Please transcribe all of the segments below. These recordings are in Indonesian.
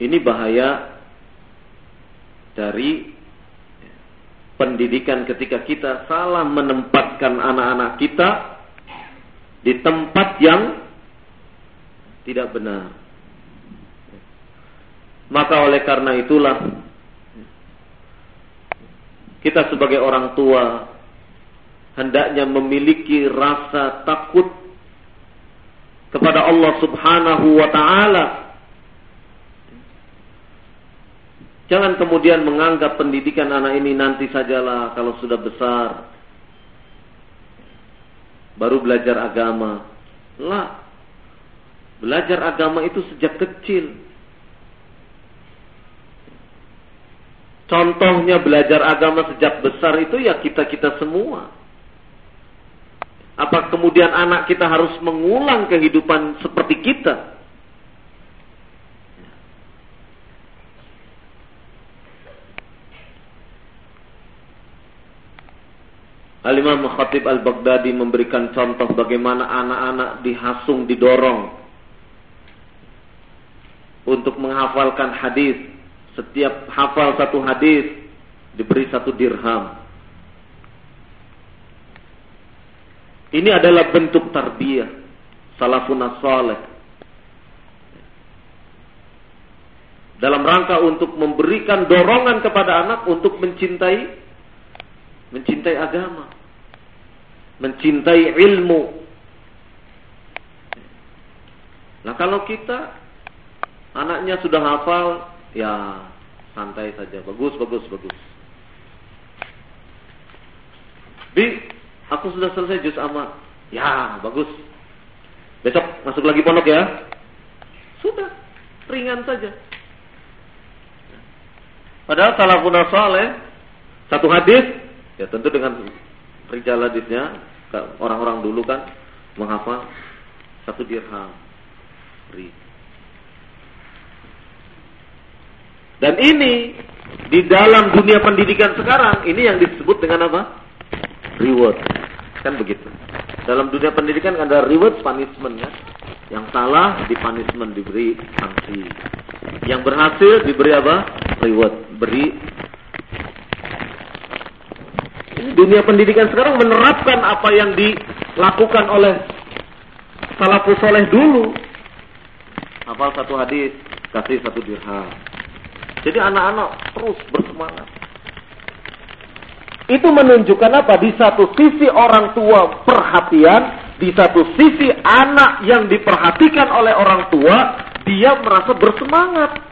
Ini bahaya dari pendidikan ketika kita salah menempatkan anak-anak kita di tempat yang tidak benar. Maka oleh karena itulah kita sebagai orang tua hendaknya memiliki rasa takut kepada Allah Subhanahu wa taala. Jangan kemudian menganggap pendidikan anak ini nanti sajalah kalau sudah besar. Baru belajar agama. Lah. Belajar agama itu sejak kecil. Contohnya belajar agama sejak besar itu ya kita-kita semua. Apa kemudian anak kita harus mengulang kehidupan seperti kita? Al-Imam Al-Baghdadi memberikan contoh bagaimana anak-anak dihasung, didorong untuk menghafalkan hadis. Setiap hafal satu hadis diberi satu dirham. Ini adalah bentuk tarbiyah salafun salih. Dalam rangka untuk memberikan dorongan kepada anak untuk mencintai mencintai agama, mencintai ilmu. Nah, kalau kita anaknya sudah hafal, ya santai saja, bagus, bagus, bagus. Bi, Aku sudah selesai juz amma. Ya, bagus. Besok masuk lagi pondok ya. Sudah, ringan saja. Padahal salafun saleh satu hadis ya tentu dengan rijal hadisnya orang-orang dulu kan menghafal satu dirham. Dan ini di dalam dunia pendidikan sekarang ini yang disebut dengan apa? Reward. Kan begitu. Dalam dunia pendidikan ada reward punishment ya. Yang salah di punishment diberi sanksi. Yang berhasil diberi apa? Reward, beri dunia pendidikan sekarang menerapkan apa yang dilakukan oleh salafus soleh dulu. Hafal satu hadis, kasih satu dirham. Jadi anak-anak terus bersemangat. Itu menunjukkan apa? Di satu sisi orang tua perhatian, di satu sisi anak yang diperhatikan oleh orang tua, dia merasa bersemangat.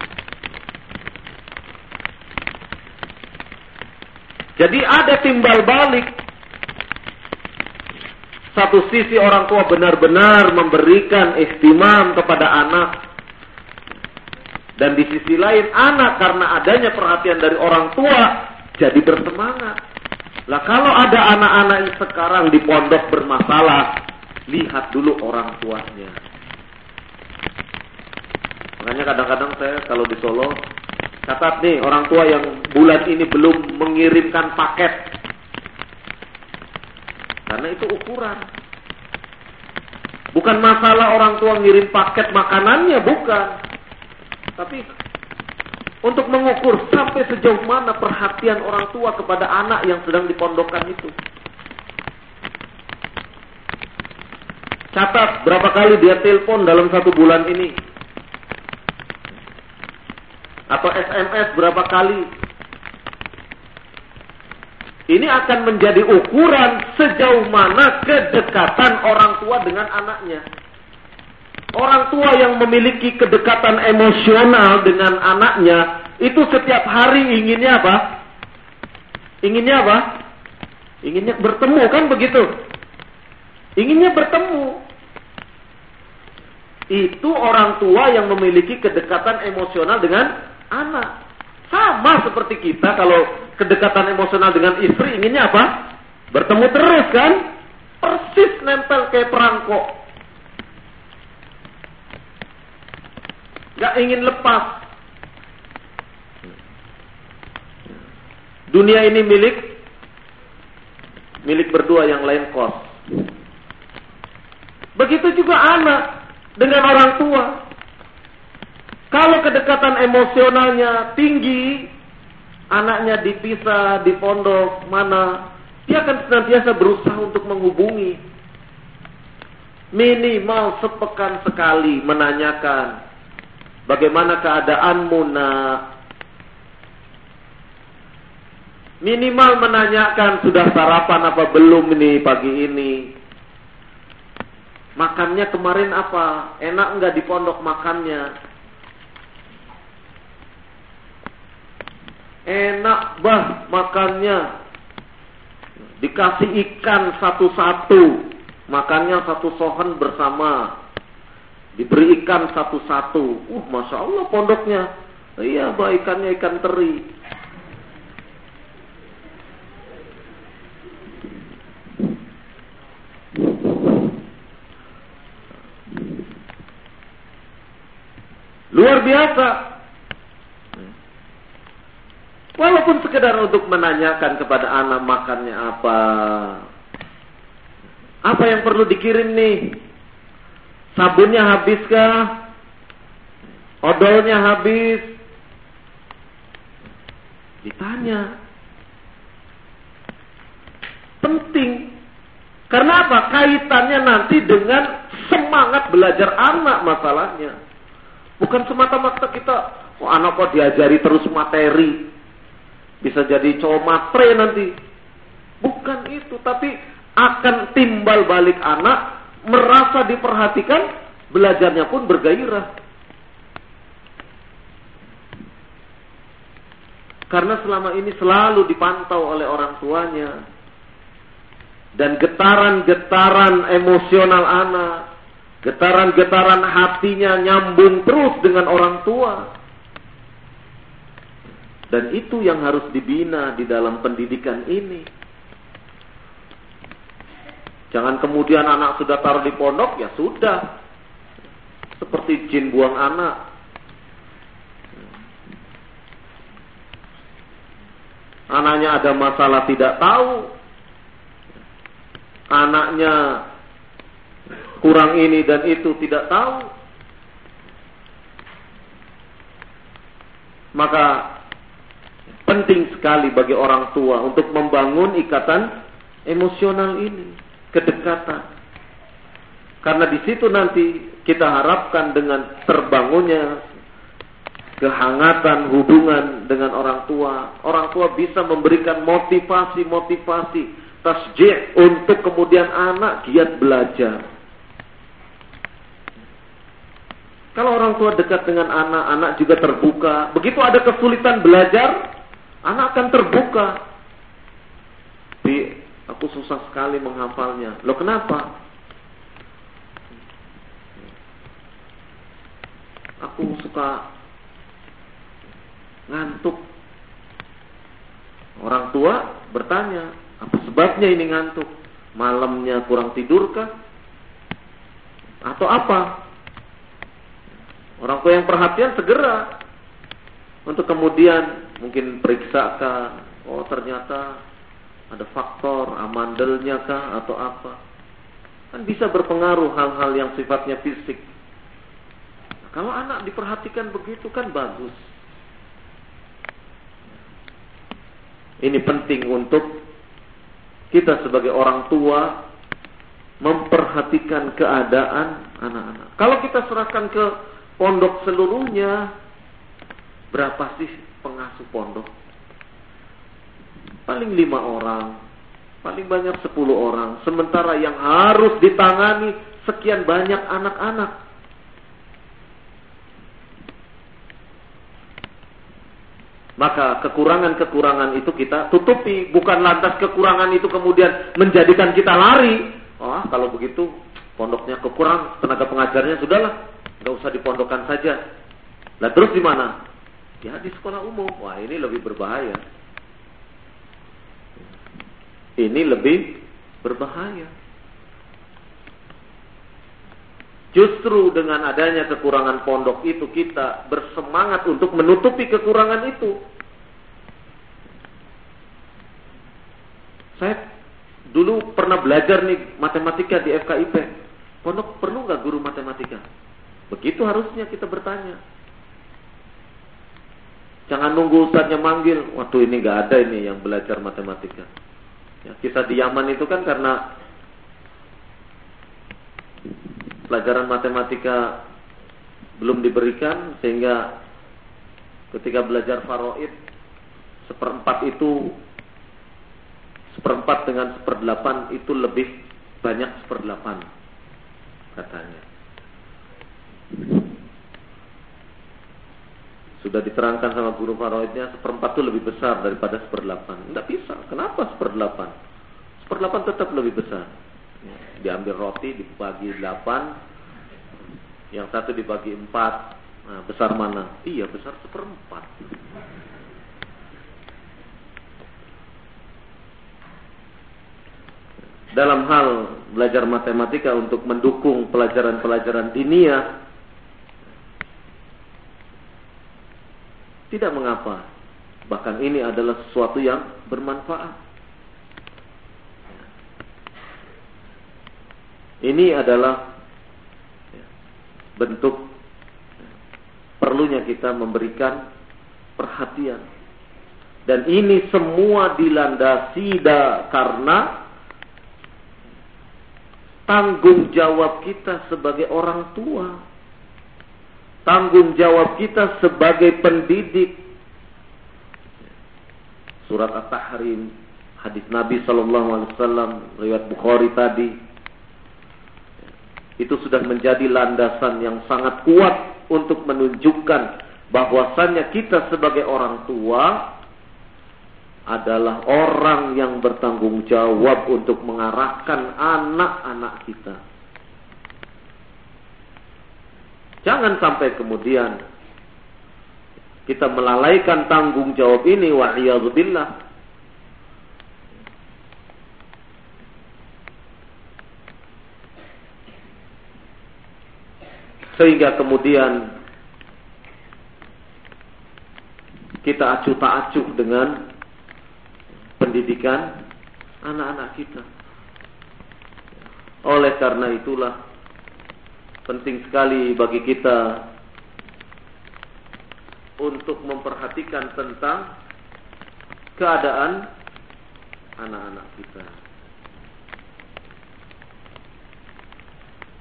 Jadi ada timbal balik. Satu sisi orang tua benar-benar memberikan istimam kepada anak. Dan di sisi lain anak karena adanya perhatian dari orang tua jadi bersemangat. Lah kalau ada anak-anak yang sekarang di pondok bermasalah, lihat dulu orang tuanya. Makanya kadang-kadang saya kalau di Solo, catat nih orang tua yang bulan ini belum mengirimkan paket. Karena itu ukuran. Bukan masalah orang tua ngirim paket makanannya, bukan. Tapi untuk mengukur sampai sejauh mana perhatian orang tua kepada anak yang sedang dipondokkan itu. Catat berapa kali dia telepon dalam satu bulan ini. Atau SMS berapa kali. Ini akan menjadi ukuran sejauh mana kedekatan orang tua dengan anaknya. Orang tua yang memiliki kedekatan emosional dengan anaknya, itu setiap hari inginnya apa? Inginnya apa? Inginnya bertemu kan begitu? Inginnya bertemu. Itu orang tua yang memiliki kedekatan emosional dengan anak. Sama seperti kita kalau kedekatan emosional dengan istri inginnya apa? Bertemu terus kan? Persis nempel kayak perangkok. Gak ingin lepas. Dunia ini milik milik berdua yang lain kos. Begitu juga anak dengan orang tua. Kalau kedekatan emosionalnya tinggi, anaknya dipisah di pondok mana, dia akan senantiasa berusaha untuk menghubungi. Minimal sepekan sekali menanyakan bagaimana keadaanmu nak. Minimal menanyakan sudah sarapan apa belum ini pagi ini. Makannya kemarin apa? Enak enggak di pondok makannya? Enak bah makannya. Dikasih ikan satu-satu. Makannya satu sohan bersama. Diberi ikan satu-satu. Uh, Masya Allah pondoknya. Iya, bah ikannya ikan teri. Luar biasa. Walaupun sekedar untuk menanyakan kepada anak makannya apa. Apa yang perlu dikirim nih? Sabunnya habiskah? Odolnya habis? Ditanya. Penting. Karena apa? Kaitannya nanti dengan semangat belajar anak masalahnya. Bukan semata-mata kita, oh anak kok diajari terus materi. Bisa jadi cowok matre nanti. Bukan itu, tapi akan timbal balik anak merasa diperhatikan, belajarnya pun bergairah. Karena selama ini selalu dipantau oleh orang tuanya. Dan getaran-getaran emosional anak Getaran-getaran hatinya nyambung terus dengan orang tua. Dan itu yang harus dibina di dalam pendidikan ini. Jangan kemudian anak sudah taruh di pondok, ya sudah. Seperti jin buang anak. Anaknya ada masalah tidak tahu. Anaknya kurang ini dan itu tidak tahu, maka penting sekali bagi orang tua untuk membangun ikatan emosional ini, kedekatan. Karena di situ nanti kita harapkan dengan terbangunnya kehangatan hubungan dengan orang tua, orang tua bisa memberikan motivasi-motivasi tasjih untuk kemudian anak giat belajar. Kalau orang tua dekat dengan anak, anak juga terbuka. Begitu ada kesulitan belajar, anak akan terbuka. Bi, aku susah sekali menghafalnya. Lo kenapa? Aku suka ngantuk. Orang tua bertanya, apa sebabnya ini ngantuk? Malamnya kurang tidurkah? Atau apa? Orang tua yang perhatian segera untuk kemudian mungkin periksakan, oh ternyata ada faktor amandelnya kah atau apa. Kan bisa berpengaruh hal-hal yang sifatnya fisik. Nah, kalau anak diperhatikan begitu kan bagus. Ini penting untuk kita sebagai orang tua memperhatikan keadaan anak-anak. Kalau kita serahkan ke pondok seluruhnya berapa sih pengasuh pondok? Paling lima orang, paling banyak sepuluh orang. Sementara yang harus ditangani sekian banyak anak-anak. Maka kekurangan-kekurangan itu kita tutupi. Bukan lantas kekurangan itu kemudian menjadikan kita lari. Oh, kalau begitu pondoknya kekurang, tenaga pengajarnya sudahlah Gak usah dipondokkan saja. Nah terus di mana? Ya di sekolah umum. Wah ini lebih berbahaya. Ini lebih berbahaya. Justru dengan adanya kekurangan pondok itu kita bersemangat untuk menutupi kekurangan itu. Saya dulu pernah belajar nih matematika di FKIP. Pondok perlu nggak guru matematika? Begitu harusnya kita bertanya. Jangan nunggu ustaznya manggil. Waduh ini nggak ada ini yang belajar matematika. Ya, kisah di Yaman itu kan karena pelajaran matematika belum diberikan sehingga ketika belajar faraid seperempat itu seperempat dengan seperdelapan itu lebih banyak seperdelapan katanya. Sudah diterangkan sama guru faraidnya seperempat itu lebih besar daripada seperdelapan. Tidak bisa. Kenapa seperdelapan? Seperdelapan tetap lebih besar. Diambil roti dibagi delapan, yang satu dibagi empat. Nah, besar mana? Iya besar seperempat. Dalam hal belajar matematika untuk mendukung pelajaran-pelajaran dinia Tidak mengapa. Bahkan ini adalah sesuatu yang bermanfaat. Ini adalah bentuk perlunya kita memberikan perhatian. Dan ini semua dilandasi da, karena tanggung jawab kita sebagai orang tua tanggung jawab kita sebagai pendidik. Surat At-Tahrim, hadis Nabi Shallallahu Alaihi Wasallam, riwayat Bukhari tadi, itu sudah menjadi landasan yang sangat kuat untuk menunjukkan bahwasannya kita sebagai orang tua adalah orang yang bertanggung jawab untuk mengarahkan anak-anak kita Jangan sampai kemudian kita melalaikan tanggung jawab ini wa billah. Sehingga kemudian kita acuh tak acuh dengan pendidikan anak-anak kita. Oleh karena itulah penting sekali bagi kita untuk memperhatikan tentang keadaan anak-anak kita.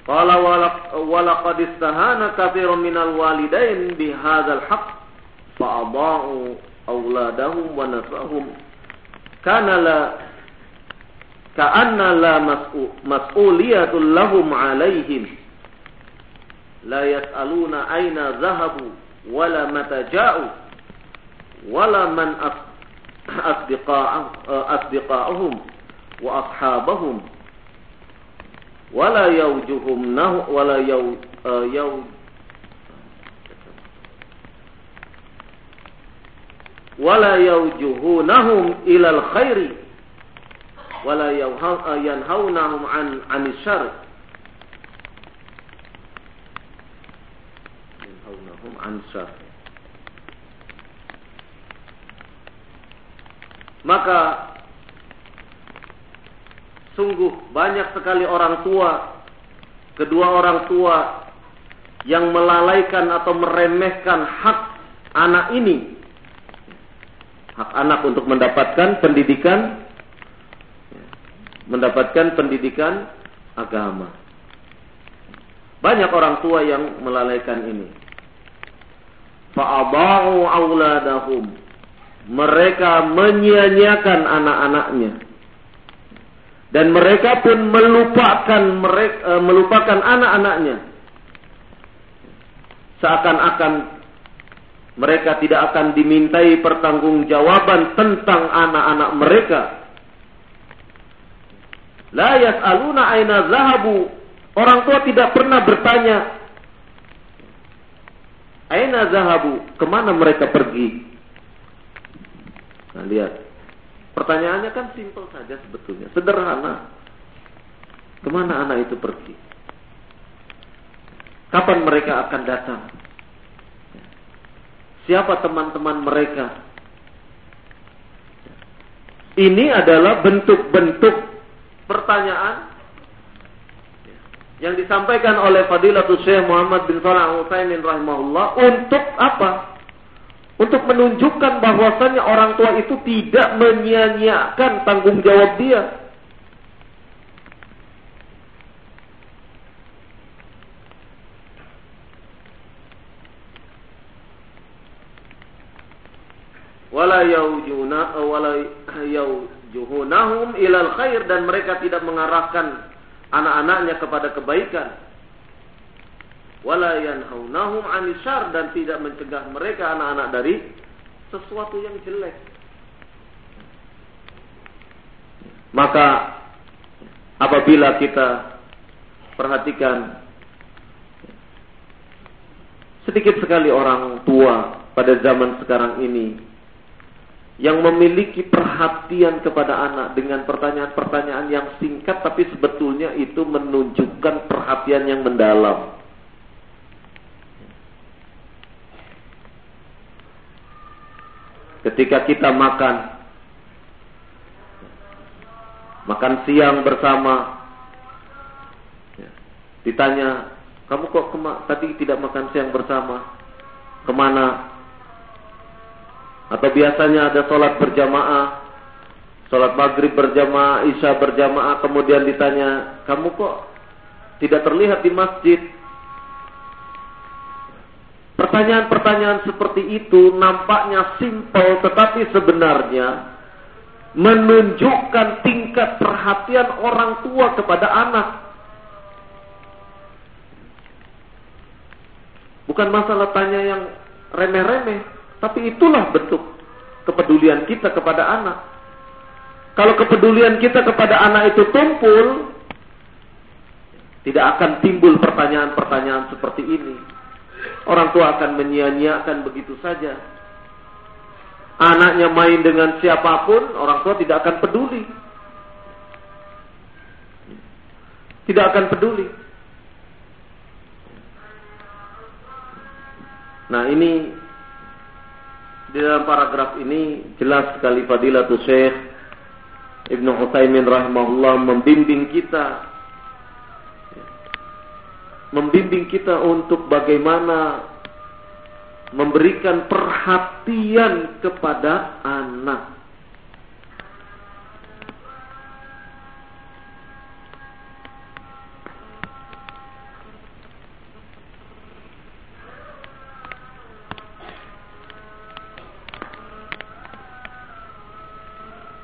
Qala walaqad istahana katsirun minal walidain bihadzal haqq fa'adha'u auladahum wa nasahum kana la ka'anna la mas'uliyatul lahum alaihim la yas'aluna aina zahabu wala mata ja'u wala man asdiqa'ahum wa ashabahum wala yawjuhum nahu wala yaw yaw wala yawjuhunahum ila al-khairi wala yanhawnahum an syarr ansar. Maka sungguh banyak sekali orang tua, kedua orang tua yang melalaikan atau meremehkan hak anak ini. Hak anak untuk mendapatkan pendidikan mendapatkan pendidikan agama. Banyak orang tua yang melalaikan ini fa'adha'u auladahum mereka menyia-nyiakan anak-anaknya. Dan mereka pun melupakan mereka e, melupakan anak-anaknya. Seakan-akan mereka tidak akan dimintai pertanggungjawaban tentang anak-anak mereka. La yas'aluna aina zahabu. Orang tua tidak pernah bertanya Aina zahabu? Ke mana mereka pergi? Nah, lihat. Pertanyaannya kan simpel saja sebetulnya. Sederhana. Ke mana anak itu pergi? Kapan mereka akan datang? Siapa teman-teman mereka? Ini adalah bentuk-bentuk pertanyaan yang disampaikan oleh Fadilatul Syekh Muhammad bin Shalih Al-Utsaimin rahimahullah untuk apa? untuk menunjukkan bahwasannya orang tua itu tidak menyia-nyiakan tanggung jawab dia. wala ilal khair dan mereka tidak mengarahkan anak-anaknya kepada kebaikan. Wala yanhaunahum anisyar dan tidak mencegah mereka anak-anak dari sesuatu yang jelek. Maka apabila kita perhatikan sedikit sekali orang tua pada zaman sekarang ini yang memiliki perhatian kepada anak dengan pertanyaan-pertanyaan yang singkat tapi sebetulnya itu menunjukkan perhatian yang mendalam. Ketika kita makan makan siang bersama ditanya, "Kamu kok tadi tidak makan siang bersama? Ke mana?" Atau biasanya ada sholat berjamaah, sholat maghrib berjamaah, isya berjamaah, kemudian ditanya, kamu kok tidak terlihat di masjid? Pertanyaan-pertanyaan seperti itu nampaknya simpel, tetapi sebenarnya menunjukkan tingkat perhatian orang tua kepada anak. Bukan masalah tanya yang remeh-remeh, tapi itulah bentuk kepedulian kita kepada anak. Kalau kepedulian kita kepada anak itu tumpul, tidak akan timbul pertanyaan-pertanyaan seperti ini. Orang tua akan menyia-nyiakan begitu saja. Anaknya main dengan siapa pun, orang tua tidak akan peduli. Tidak akan peduli. Nah ini di dalam paragraf ini jelas sekali fadilatul Syekh Ibnu Utsaimin rahimahullah membimbing kita. Membimbing kita untuk bagaimana memberikan perhatian kepada anak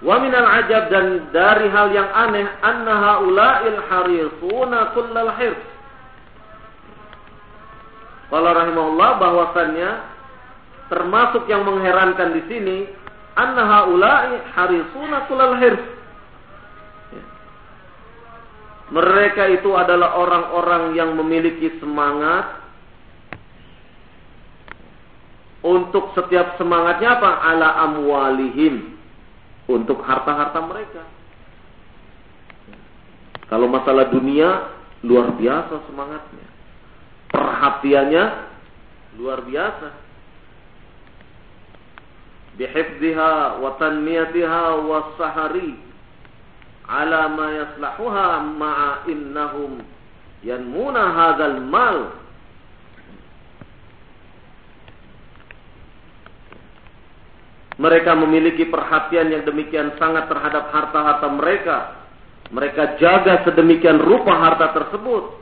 Wa minal ajab dan dari hal yang aneh anna haula'il harisuna kullal hirs. Qala rahimahullah bahwasannya termasuk yang mengherankan di sini anna haula'i harisuna kullal hirs. Mereka itu adalah orang-orang yang memiliki semangat untuk setiap semangatnya apa? Ala amwalihim untuk harta-harta mereka. Kalau masalah dunia luar biasa semangatnya. Perhatiannya luar biasa. Bihifdhiha wa tanmiyatiha wa sahari ala ma yaslahuha ma'a innahum yanmuna hadzal mal Mereka memiliki perhatian yang demikian sangat terhadap harta-harta mereka. Mereka jaga sedemikian rupa harta tersebut.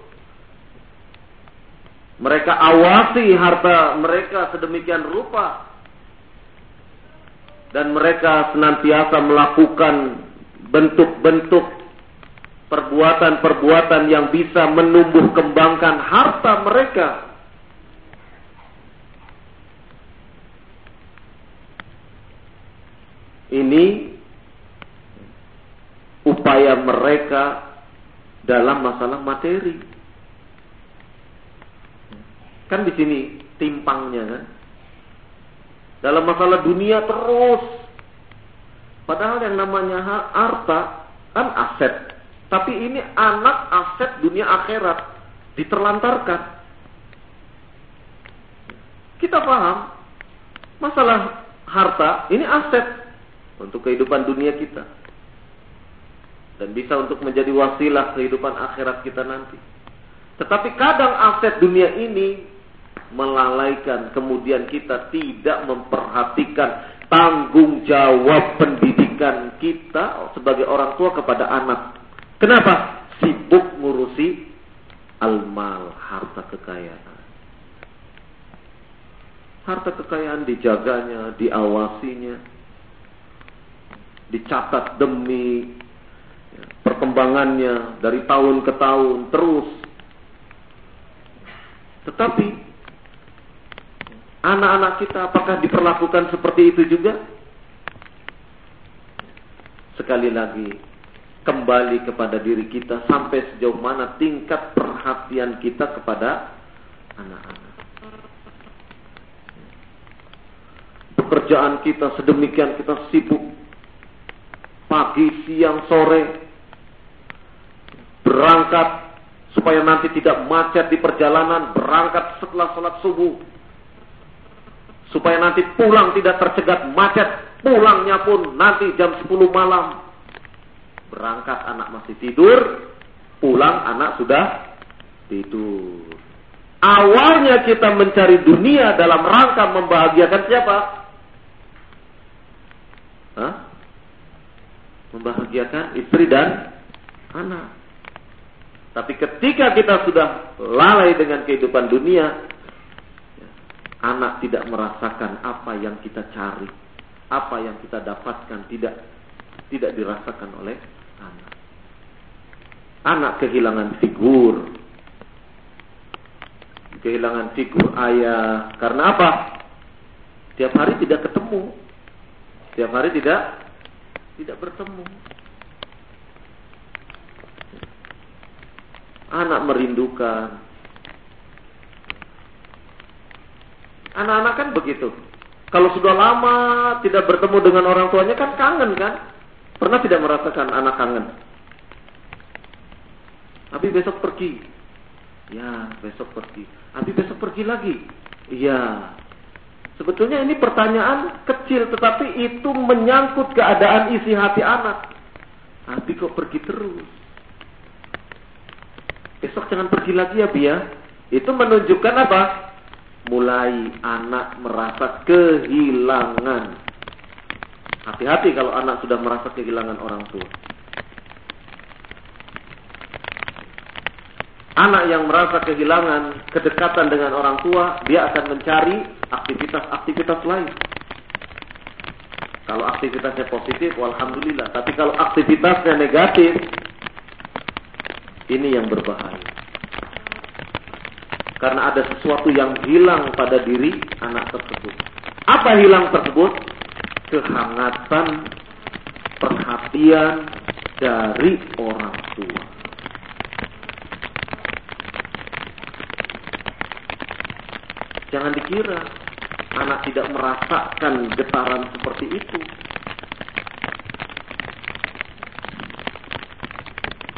Mereka awasi harta mereka sedemikian rupa. Dan mereka senantiasa melakukan bentuk-bentuk perbuatan-perbuatan yang bisa menumbuh kembangkan harta mereka Ini upaya mereka dalam masalah materi. Kan di sini timpangnya kan. Dalam masalah dunia terus. Padahal yang namanya harta kan aset. Tapi ini anak aset dunia akhirat diterlantarkan. Kita paham masalah harta ini aset untuk kehidupan dunia kita dan bisa untuk menjadi wasilah kehidupan akhirat kita nanti. Tetapi kadang aset dunia ini melalaikan, kemudian kita tidak memperhatikan tanggung jawab pendidikan kita sebagai orang tua kepada anak. Kenapa? Sibuk ngurusi almal, harta kekayaan. Harta kekayaan dijaganya, diawasinya, dicatat demi perkembangannya dari tahun ke tahun terus. Tetapi anak-anak kita apakah diperlakukan seperti itu juga? Sekali lagi, kembali kepada diri kita sampai sejauh mana tingkat perhatian kita kepada anak-anak. Pekerjaan kita sedemikian kita sibuk pagi, siang, sore berangkat supaya nanti tidak macet di perjalanan, berangkat setelah sholat subuh supaya nanti pulang tidak tercegat macet, pulangnya pun nanti jam 10 malam. Berangkat anak masih tidur, pulang anak sudah tidur. Awalnya kita mencari dunia dalam rangka membahagiakan siapa? Hah? Membahagiakan istri dan anak. Tapi ketika kita sudah lalai dengan kehidupan dunia, anak tidak merasakan apa yang kita cari, apa yang kita dapatkan tidak tidak dirasakan oleh anak. Anak kehilangan figur, kehilangan figur ayah. Karena apa? Tiap hari tidak ketemu, tiap hari tidak tidak bertemu. Anak merindukan. Anak-anak kan begitu. Kalau sudah lama tidak bertemu dengan orang tuanya kan kangen kan? Pernah tidak merasakan anak kangen? Abi besok pergi. Ya, besok pergi. Abi besok pergi lagi. Iya. Sebetulnya ini pertanyaan kecil tetapi itu menyangkut keadaan isi hati anak. Abi kok pergi terus? Besok jangan pergi lagi ya Bia. Itu menunjukkan apa? Mulai anak merasa kehilangan. Hati-hati kalau anak sudah merasa kehilangan orang tua. Anak yang merasa kehilangan kedekatan dengan orang tua, dia akan mencari aktivitas-aktivitas lain. Kalau aktivitasnya positif, alhamdulillah. Tapi kalau aktivitasnya negatif, ini yang berbahaya. Karena ada sesuatu yang hilang pada diri anak tersebut. Apa hilang tersebut? Kehangatan perhatian dari orang tua. Jangan dikira anak tidak merasakan getaran seperti itu.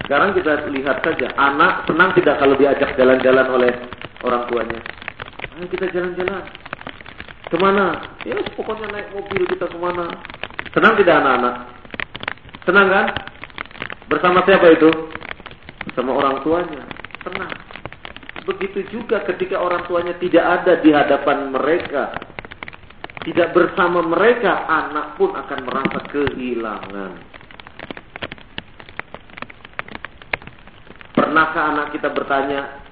Sekarang kita lihat saja, anak senang tidak kalau diajak jalan-jalan oleh orang tuanya. Ayo kita jalan-jalan. Ke mana? Ya pokoknya naik mobil kita ke mana. Senang tidak anak-anak? Senang kan? Bersama siapa itu? Bersama orang tuanya. Senang. Begitu juga ketika orang tuanya tidak ada di hadapan mereka. Tidak bersama mereka, anak pun akan merasa kehilangan. Pernahkah anak kita bertanya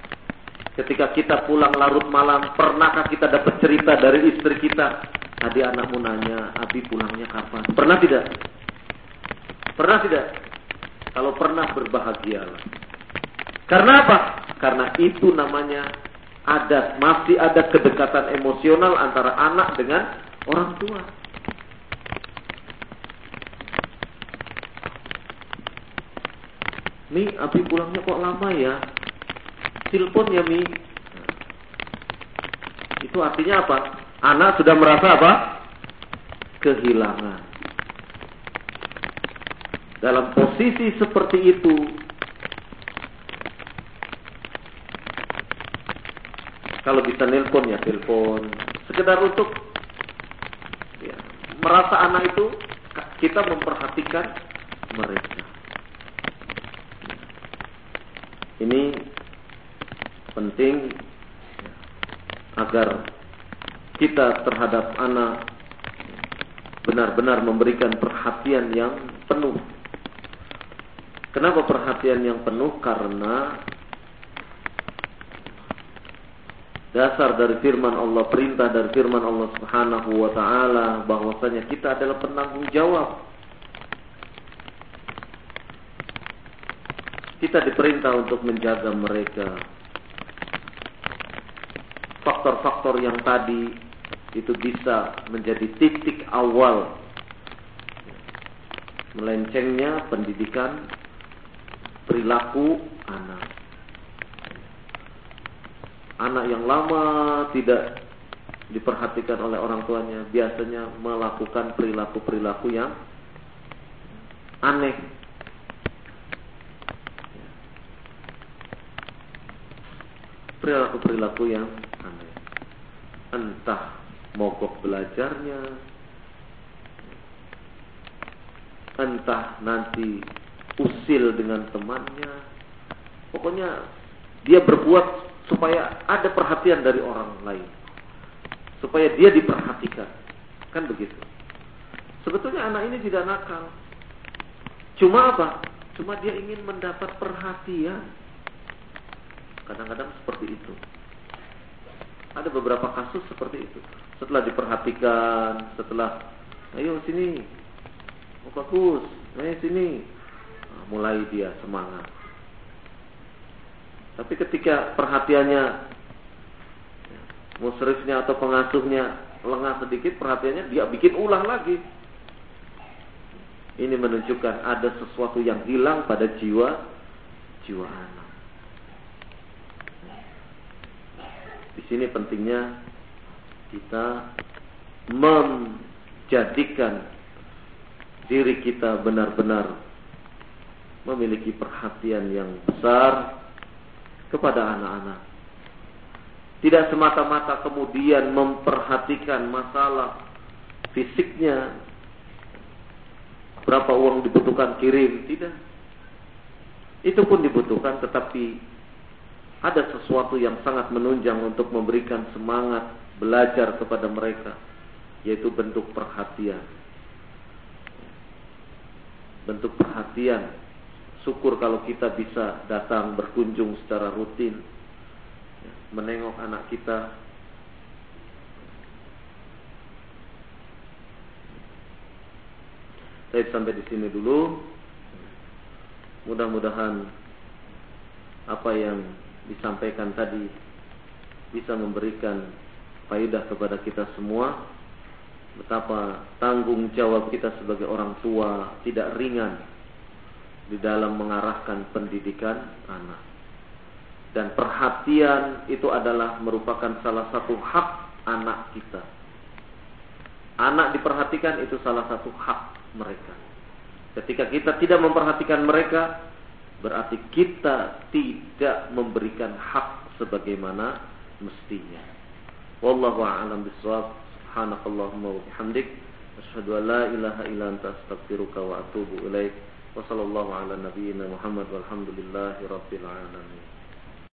ketika kita pulang larut malam, pernahkah kita dapat cerita dari istri kita? Tadi anakmu nanya, Abi pulangnya kapan? Pernah tidak? Pernah tidak? Kalau pernah berbahagialah. Karena apa? Karena itu namanya ada masih ada kedekatan emosional antara anak dengan orang tua. Mi, Abi pulangnya kok lama ya? Telepon ya Mi. Itu artinya apa? Anak sudah merasa apa? Kehilangan. Dalam posisi seperti itu, kalau bisa nelpon ya telepon, sekedar untuk ya, merasa anak itu kita memperhatikan mereka. Ini penting agar kita terhadap anak benar-benar memberikan perhatian yang penuh. Kenapa perhatian yang penuh? Karena dasar dari firman Allah, perintah dari firman Allah Subhanahu wa taala bahwasanya kita adalah penanggung jawab. Kita diperintah untuk menjaga mereka. Faktor-faktor yang tadi itu bisa menjadi titik awal melencengnya pendidikan perilaku anak. Anak yang lama tidak diperhatikan oleh orang tuanya biasanya melakukan perilaku-perilaku yang aneh. Perilaku-perilaku yang aneh. Entah mogok belajarnya, entah nanti usil dengan temannya. Pokoknya dia berbuat supaya ada perhatian dari orang lain. Supaya dia diperhatikan. Kan begitu. Sebetulnya anak ini tidak nakal. Cuma apa? Cuma dia ingin mendapat perhatian. Kadang-kadang seperti itu. Ada beberapa kasus seperti itu. Setelah diperhatikan, setelah ayo sini, oh bagus, ayo sini, mulai dia semangat. Tapi ketika perhatiannya musrifnya atau pengasuhnya lengah sedikit perhatiannya dia bikin ulah lagi. Ini menunjukkan ada sesuatu yang hilang pada jiwa jiwa anak. Di sini pentingnya kita menjadikan diri kita benar-benar memiliki perhatian yang besar kepada anak-anak. Tidak semata-mata kemudian memperhatikan masalah fisiknya, berapa uang dibutuhkan kirim, tidak. Itu pun dibutuhkan tetapi ada sesuatu yang sangat menunjang untuk memberikan semangat belajar kepada mereka, yaitu bentuk perhatian. Bentuk perhatian, syukur kalau kita bisa datang berkunjung secara rutin, menengok anak kita. Saya sampai di sini dulu. Mudah-mudahan apa yang disampaikan tadi bisa memberikan faidah kepada kita semua betapa tanggung jawab kita sebagai orang tua tidak ringan di dalam mengarahkan pendidikan anak. Dan perhatian itu adalah merupakan salah satu hak anak kita. Anak diperhatikan itu salah satu hak mereka. Ketika kita tidak memperhatikan mereka, berarti kita tidak memberikan hak sebagaimana mestinya. Wallahu a'lam bishawab. Subhanakallahumma wa bihamdik asyhadu an la ilaha illa anta astaghfiruka wa atubu ilaik. Wa sallallahu ala nabiyyina Muhammad walhamdulillahi rabbil alamin.